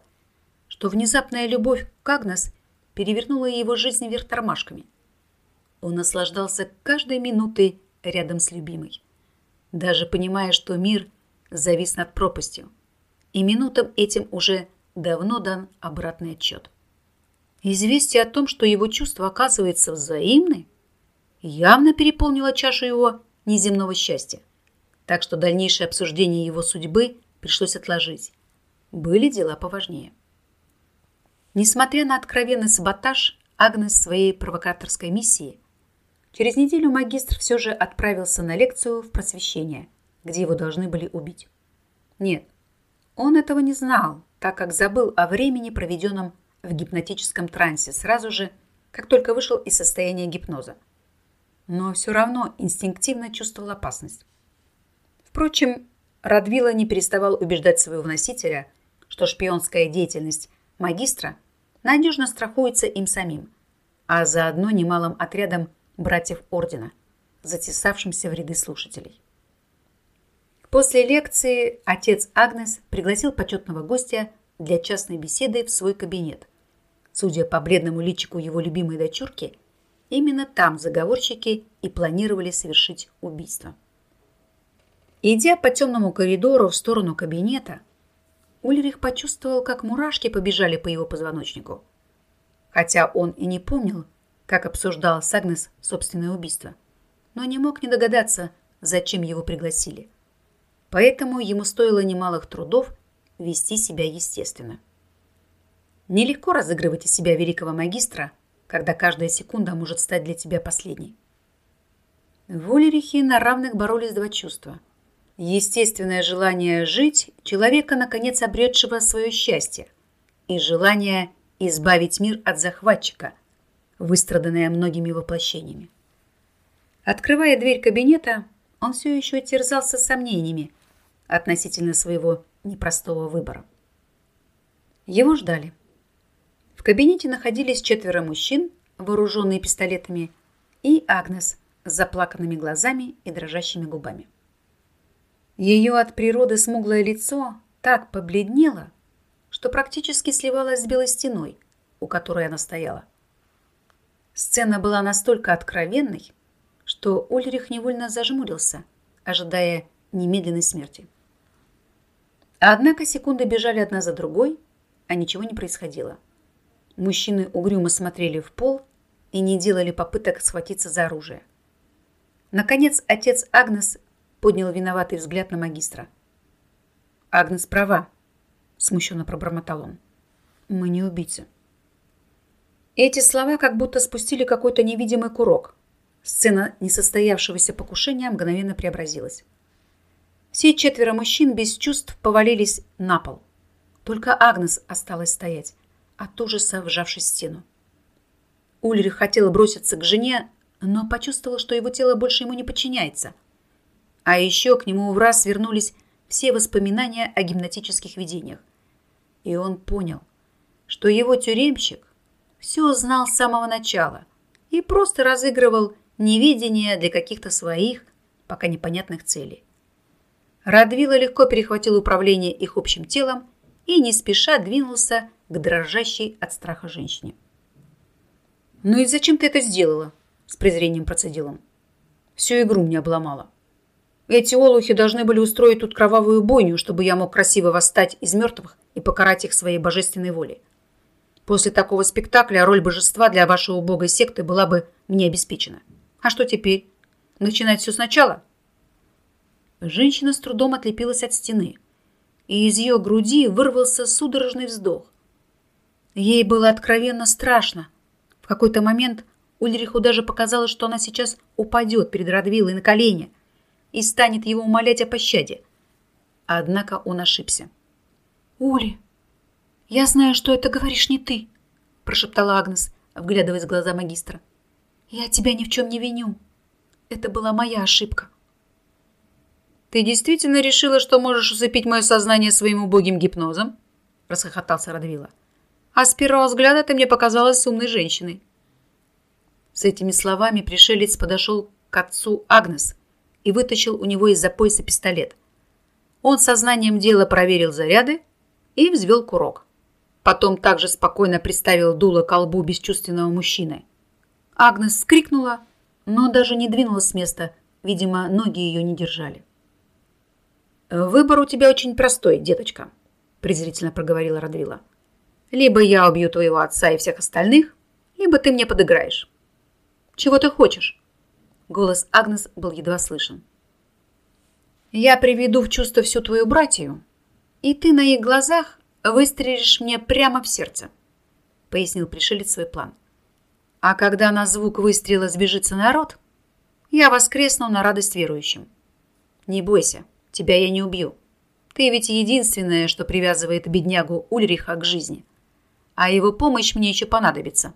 что внезапная любовь к Агнес перевернула его жизнь вверх тормашками. Он наслаждался каждой минутой рядом с любимой, даже понимая, что мир завис над пропастью, и минутам этим уже давно дан обратный отчет. Известие о том, что его чувства оказываются взаимны, явно переполнило чашу его неземного счастья. Так что дальнейшее обсуждение его судьбы пришлось отложить. Были дела поважнее. Несмотря на откровенный саботаж Агнес своей провокаторской миссии, через неделю магистр все же отправился на лекцию в просвещение, где его должны были убить. Нет, он этого не знал, так как забыл о времени, проведенном в гипнотическом трансе сразу же, как только вышел из состояния гипноза. Но все равно инстинктивно чувствовал опасность. Впрочем, Радвила не переставал убеждать своего носителя, что шпионская деятельность магистра надежно страхуется им самим, а заодно немалым отрядом братьев Ордена, затесавшимся в ряды слушателей. После лекции отец Агнес пригласил почетного гостя для частной беседы в свой кабинет. Судя по бледному личику его любимой дочурки, именно там заговорщики и планировали совершить убийство. Идя по темному коридору в сторону кабинета, Ульрих почувствовал, как мурашки побежали по его позвоночнику. Хотя он и не помнил, как обсуждал с Агнес собственное убийство, но не мог не догадаться, зачем его пригласили. Поэтому ему стоило немалых трудов вести себя естественно. Нелегко разыгрывать из себя великого магистра, когда каждая секунда может стать для тебя последней. В Ульрихе на равных боролись два чувства – естественное желание жить человека, наконец обретшего свое счастье, и желание избавить мир от захватчика, выстраданное многими воплощениями. Открывая дверь кабинета, он все еще терзался сомнениями относительно своего непростого выбора. Его ждали. В кабинете находились четверо мужчин, вооруженные пистолетами, и Агнес с заплаканными глазами и дрожащими губами. Ее от природы смуглое лицо так побледнело, что практически сливалось с белой стеной, у которой она стояла. Сцена была настолько откровенной, что Ульрих невольно зажмурился, ожидая немедленной смерти. Однако секунды бежали одна за другой, а ничего не происходило. Мужчины угрюмо смотрели в пол и не делали попыток схватиться за оружие. Наконец, отец Агнес поднял виноватый взгляд на магистра. «Агнес права», — смущенно пробормотал он. «Мы не убийцы». Эти слова как будто спустили какой-то невидимый курок. Сцена несостоявшегося покушения мгновенно преобразилась. Все четверо мужчин без чувств повалились на пол. Только Агнес осталась стоять, от ужаса вжавшись в стену. Ульрих хотел броситься к жене, но почувствовал, что его тело больше ему не подчиняется. А еще к нему в раз вернулись все воспоминания о гимнатических видениях. И он понял, что его тюремщик все знал с самого начала и просто разыгрывал невидение для каких-то своих, пока непонятных целей. Радвила легко перехватил управление их общим телом и не спеша двинулся к дрожащей от страха женщине. «Ну и зачем ты это сделала?» – с презрением процедил он. «Всю игру мне обломала». Эти олухи должны были устроить тут кровавую бойню, чтобы я мог красиво восстать из мертвых и покарать их своей божественной волей. После такого спектакля роль божества для вашей убогой секты была бы мне обеспечена. А что теперь? Начинать все сначала? Женщина с трудом отлепилась от стены, и из ее груди вырвался судорожный вздох. Ей было откровенно страшно. В какой-то момент Ульриху даже показалось, что она сейчас упадет перед Радвилой на колени – и станет его умолять о пощаде. Однако он ошибся. «Ули, я знаю, что это говоришь не ты», – прошептала Агнес, вглядываясь в глаза магистра. «Я тебя ни в чем не виню. Это была моя ошибка». «Ты действительно решила, что можешь усыпить мое сознание своим убогим гипнозом?» – расхохотался Радвила. «А с первого взгляда ты мне показалась умной женщиной». С этими словами пришелец подошел к отцу Агнес – и вытащил у него из-за пояса пистолет. Он сознанием дела проверил заряды и взвел курок. Потом также спокойно приставил дуло к колбу бесчувственного мужчины. Агнес скрикнула, но даже не двинулась с места. Видимо, ноги ее не держали. «Выбор у тебя очень простой, деточка», – презрительно проговорила Радвила. «Либо я убью твоего отца и всех остальных, либо ты мне подыграешь. Чего ты хочешь?» Голос Агнес был едва слышен. «Я приведу в чувство всю твою братью, и ты на их глазах выстрелишь мне прямо в сердце», пояснил пришелец свой план. «А когда на звук выстрела сбежится народ, я воскресну на радость верующим. Не бойся, тебя я не убью. Ты ведь единственное, что привязывает беднягу Ульриха к жизни. А его помощь мне еще понадобится.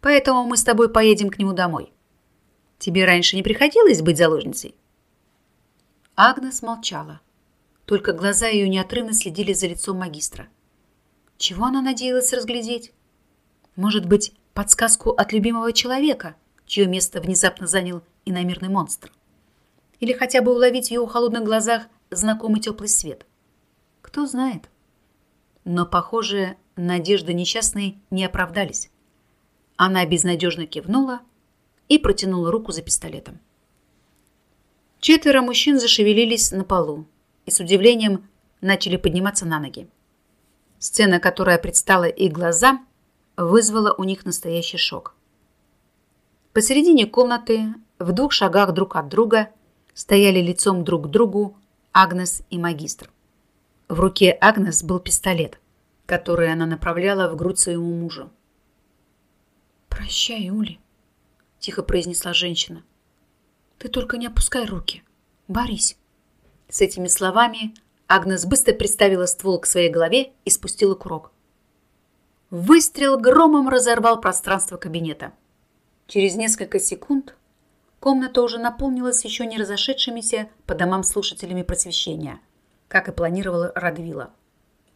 Поэтому мы с тобой поедем к нему домой. Тебе раньше не приходилось быть заложницей?» Агнес молчала. Только глаза ее неотрывно следили за лицом магистра. Чего она надеялась разглядеть? Может быть, подсказку от любимого человека, чье место внезапно занял иномирный монстр? Или хотя бы уловить в его холодных глазах знакомый теплый свет? Кто знает. Но, похоже, надежды несчастной не оправдались. Она безнадежно кивнула и протянула руку за пистолетом. Четверо мужчин зашевелились на полу и с удивлением начали подниматься на ноги. Сцена, которая предстала их глазам, вызвала у них настоящий шок. Посередине комнаты, в двух шагах друг от друга, стояли лицом друг к другу Агнес и магистр. В руке Агнес был пистолет, который она направляла в грудь своему мужу. «Прощай, Ули», — тихо произнесла женщина. «Ты только не опускай руки. Борись». С этими словами Агнес быстро приставила ствол к своей голове и спустила курок. Выстрел громом разорвал пространство кабинета. Через несколько секунд комната уже наполнилась еще не разошедшимися по домам слушателями просвещения, как и планировала Радвила.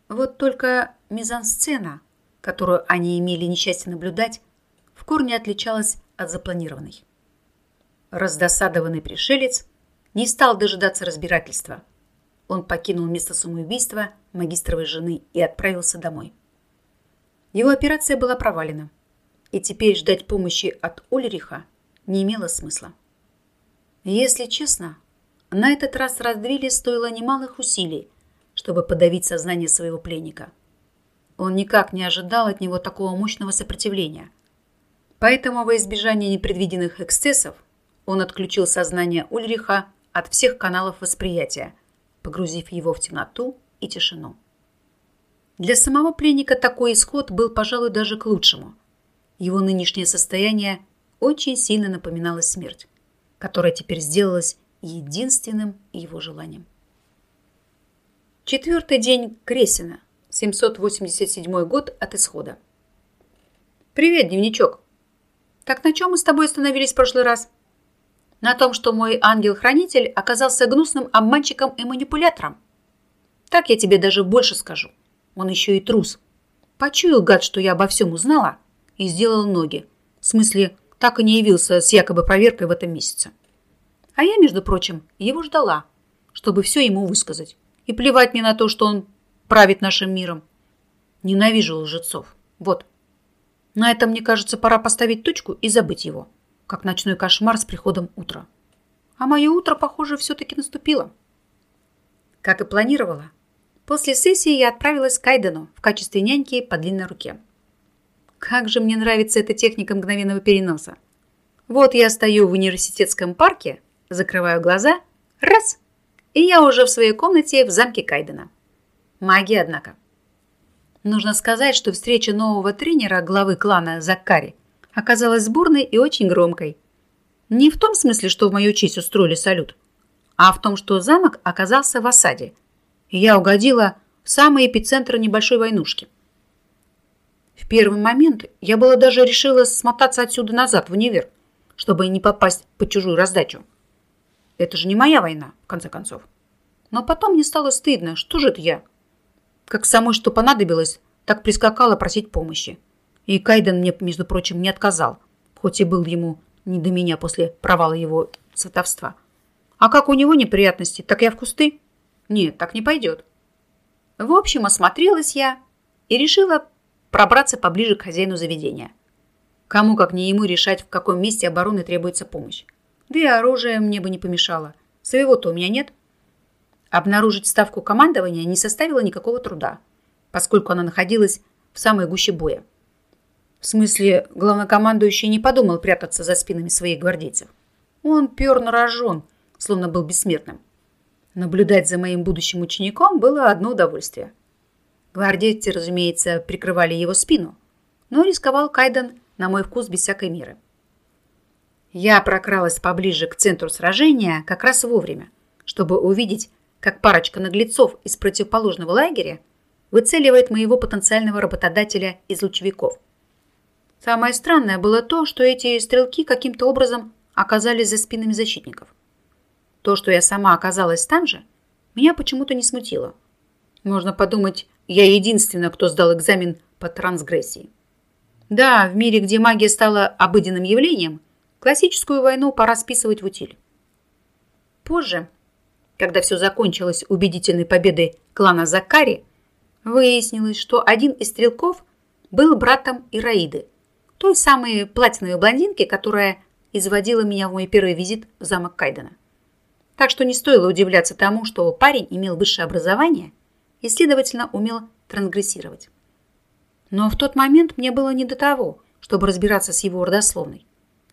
Вот только мизансцена, которую они имели несчастье наблюдать, в корне отличалась от запланированной. Раздосадованный пришелец не стал дожидаться разбирательства – он покинул место самоубийства магистровой жены и отправился домой. Его операция была провалена, и теперь ждать помощи от Ульриха не имело смысла. Если честно, на этот раз Радвиле стоило немалых усилий, чтобы подавить сознание своего пленника. Он никак не ожидал от него такого мощного сопротивления. Поэтому во избежание непредвиденных эксцессов он отключил сознание Ульриха от всех каналов восприятия – погрузив его в темноту и тишину. Для самого пленника такой исход был, пожалуй, даже к лучшему. Его нынешнее состояние очень сильно напоминало смерть, которая теперь сделалась единственным его желанием. Четвертый день Кресина, 787 год от исхода. «Привет, дневничок. Так на чем мы с тобой остановились в прошлый раз?» на том, что мой ангел-хранитель оказался гнусным обманщиком и манипулятором. Так я тебе даже больше скажу. Он еще и трус. Почуял, гад, что я обо всем узнала и сделал ноги. В смысле, так и не явился с якобы проверкой в этом месяце. А я, между прочим, его ждала, чтобы все ему высказать. И плевать мне на то, что он правит нашим миром. Ненавижу лжецов. Вот. На этом, мне кажется, пора поставить точку и забыть его как ночной кошмар с приходом утра. А мое утро, похоже, все-таки наступило. Как и планировала, после сессии я отправилась к Айдену в качестве няньки по длинной руке. Как же мне нравится эта техника мгновенного переноса. Вот я стою в университетском парке, закрываю глаза, раз, и я уже в своей комнате в замке Кайдена. Магия, однако. Нужно сказать, что встреча нового тренера главы клана Закари – оказалась бурной и очень громкой. Не в том смысле, что в мою честь устроили салют, а в том, что замок оказался в осаде. Я угодила в самый эпицентр небольшой войнушки. В первый момент я была даже решила смотаться отсюда назад, в универ, чтобы не попасть под чужую раздачу. Это же не моя война, в конце концов. Но потом мне стало стыдно, что же это я? Как самой что понадобилось, так прискакала просить помощи. И Кайден мне, между прочим, не отказал, хоть и был ему не до меня после провала его сватовства. А как у него неприятности, так я в кусты? Нет, так не пойдет. В общем, осмотрелась я и решила пробраться поближе к хозяину заведения. Кому, как не ему, решать, в каком месте обороны требуется помощь. Да и оружие мне бы не помешало. Своего-то у меня нет. Обнаружить ставку командования не составило никакого труда, поскольку она находилась в самой гуще боя. В смысле, главнокомандующий не подумал прятаться за спинами своих гвардейцев. Он пер на рожон, словно был бессмертным. Наблюдать за моим будущим учеником было одно удовольствие. Гвардейцы, разумеется, прикрывали его спину, но рисковал Кайден на мой вкус без всякой меры. Я прокралась поближе к центру сражения как раз вовремя, чтобы увидеть, как парочка наглецов из противоположного лагеря выцеливает моего потенциального работодателя из лучевиков – Самое странное было то, что эти стрелки каким-то образом оказались за спинами защитников. То, что я сама оказалась там же, меня почему-то не смутило. Можно подумать, я единственная, кто сдал экзамен по трансгрессии. Да, в мире, где магия стала обыденным явлением, классическую войну пора списывать в утиль. Позже, когда все закончилось убедительной победой клана Закари, выяснилось, что один из стрелков был братом Ираиды, той самой платиновой блондинки, которая изводила меня в мой первый визит в замок Кайдена. Так что не стоило удивляться тому, что парень имел высшее образование и, следовательно, умел трансгрессировать. Но в тот момент мне было не до того, чтобы разбираться с его родословной.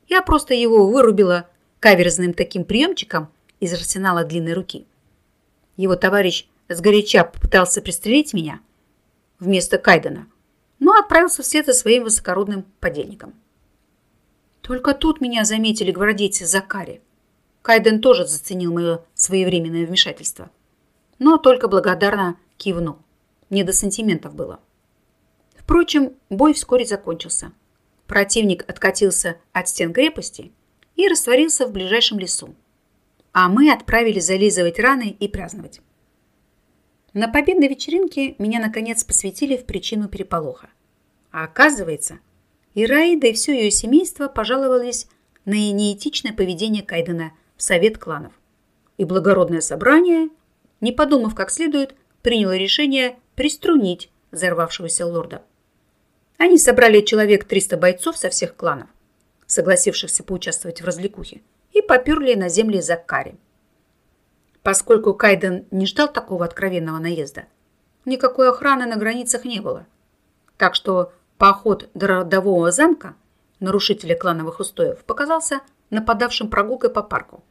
Я просто его вырубила каверзным таким приемчиком из арсенала длинной руки. Его товарищ сгоряча попытался пристрелить меня вместо Кайдена, но отправился вслед за своим высокородным подельником. Только тут меня заметили гвардейцы Закари. Кайден тоже заценил мое своевременное вмешательство, но только благодарно кивнул. Не до сантиментов было. Впрочем, бой вскоре закончился. Противник откатился от стен крепости и растворился в ближайшем лесу. А мы отправились зализывать раны и праздновать. На победной вечеринке меня наконец посвятили в причину переполоха. А оказывается, и Раида, и все ее семейство пожаловались на неэтичное поведение Кайдена в совет кланов. И благородное собрание, не подумав как следует, приняло решение приструнить взорвавшегося лорда. Они собрали человек 300 бойцов со всех кланов, согласившихся поучаствовать в развлекухе, и поперли на земли Закари. Поскольку Кайден не ждал такого откровенного наезда, никакой охраны на границах не было. Так что поход до родового замка нарушителя клановых устоев показался нападавшим прогулкой по парку.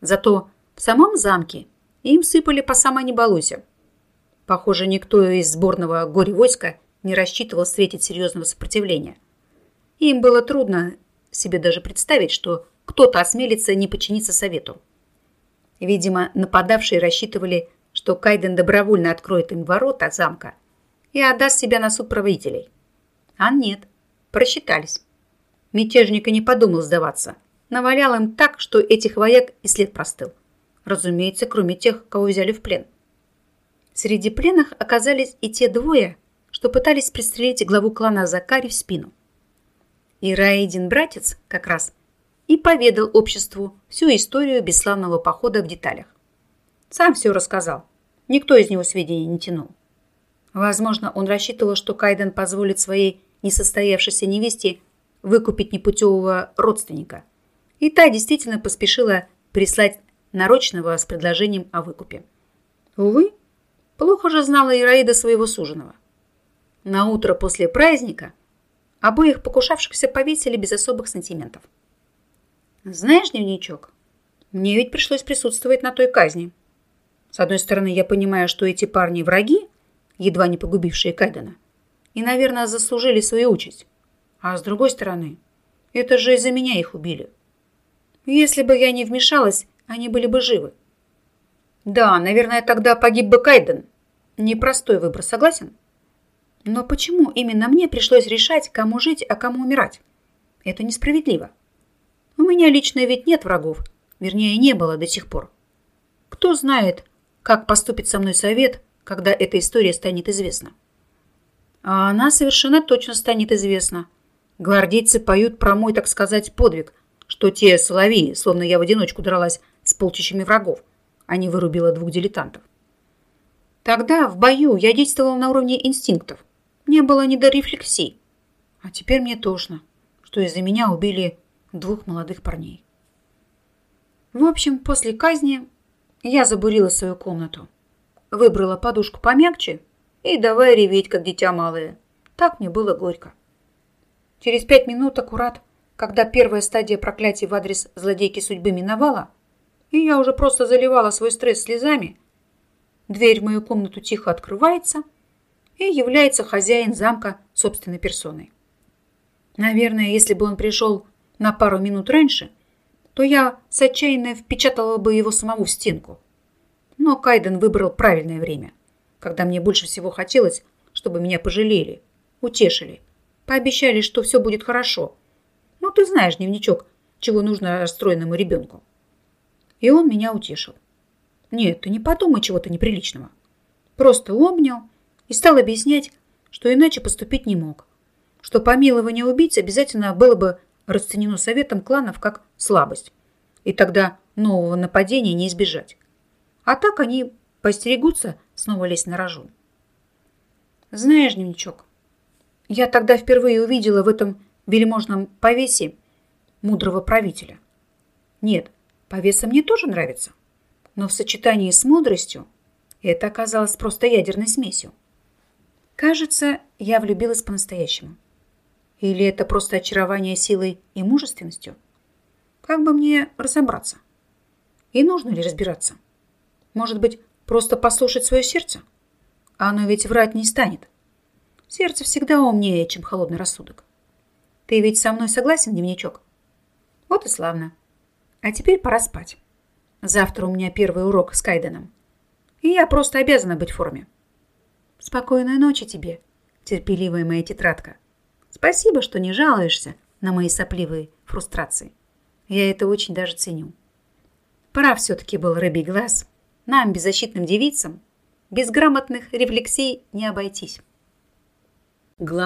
Зато в самом замке им сыпали по самой не Похоже, никто из сборного горе-войска не рассчитывал встретить серьезного сопротивления. Им было трудно себе даже представить, что кто-то осмелится не подчиниться совету. Видимо, нападавшие рассчитывали, что Кайден добровольно откроет им ворота замка и отдаст себя на суд правителей. А нет, просчитались. Мятежник и не подумал сдаваться. Навалял им так, что этих вояк и след простыл. Разумеется, кроме тех, кого взяли в плен. Среди пленных оказались и те двое, что пытались пристрелить главу клана Закари в спину. И Раидин братец как раз и поведал обществу всю историю бесславного похода в деталях. Сам все рассказал. Никто из него сведений не тянул. Возможно, он рассчитывал, что Кайден позволит своей несостоявшейся невесте выкупить непутевого родственника. И та действительно поспешила прислать нарочного с предложением о выкупе. Увы, плохо же знала Ираида своего суженого. На утро после праздника обоих покушавшихся повесили без особых сантиментов. Знаешь, дневничок, мне ведь пришлось присутствовать на той казни. С одной стороны, я понимаю, что эти парни враги, едва не погубившие Кайдена, и, наверное, заслужили свою участь. А с другой стороны, это же из-за меня их убили. Если бы я не вмешалась, они были бы живы. Да, наверное, тогда погиб бы Кайден. Непростой выбор, согласен? Но почему именно мне пришлось решать, кому жить, а кому умирать? Это несправедливо. У меня лично ведь нет врагов, вернее, не было до сих пор. Кто знает, как поступит со мной совет, когда эта история станет известна. А она совершенно точно станет известна. Гвардейцы поют про мой, так сказать, подвиг, что те соловьи, словно я в одиночку дралась с полчищами врагов, а не вырубила двух дилетантов. Тогда в бою я действовала на уровне инстинктов, не было ни до рефлексий. А теперь мне тошно, что из-за меня убили двух молодых парней. В общем, после казни я забурила свою комнату, выбрала подушку помягче и давай реветь, как дитя малое. Так мне было горько. Через пять минут аккурат, когда первая стадия проклятия в адрес злодейки судьбы миновала, и я уже просто заливала свой стресс слезами, дверь в мою комнату тихо открывается – и является хозяин замка собственной персоной. Наверное, если бы он пришел на пару минут раньше, то я с отчаянно впечатала бы его самому в стенку. Но Кайден выбрал правильное время, когда мне больше всего хотелось, чтобы меня пожалели, утешили, пообещали, что все будет хорошо. Ну, ты знаешь, дневничок, чего нужно расстроенному ребенку. И он меня утешил. Нет, ты не подумай чего-то неприличного. Просто обнял и стал объяснять, что иначе поступить не мог. что помилование убийц обязательно было бы расценено советом кланов как слабость, и тогда нового нападения не избежать. А так они постерегутся снова лезть на рожон. Знаешь, дневничок, я тогда впервые увидела в этом вельможном повесе мудрого правителя. Нет, повеса мне тоже нравится, но в сочетании с мудростью это оказалось просто ядерной смесью. Кажется, я влюбилась по-настоящему. Или это просто очарование силой и мужественностью? Как бы мне разобраться? И нужно ли разбираться? Может быть, просто послушать свое сердце? Оно ведь врать не станет. Сердце всегда умнее, чем холодный рассудок. Ты ведь со мной согласен, дневничок? Вот и славно. А теперь пора спать. Завтра у меня первый урок с Кайденом. И я просто обязана быть в форме. Спокойной ночи тебе, терпеливая моя тетрадка. Спасибо, что не жалуешься на мои сопливые фрустрации. Я это очень даже ценю. Прав все-таки был рыбий глаз. Нам, беззащитным девицам, без грамотных рефлексий не обойтись. Глава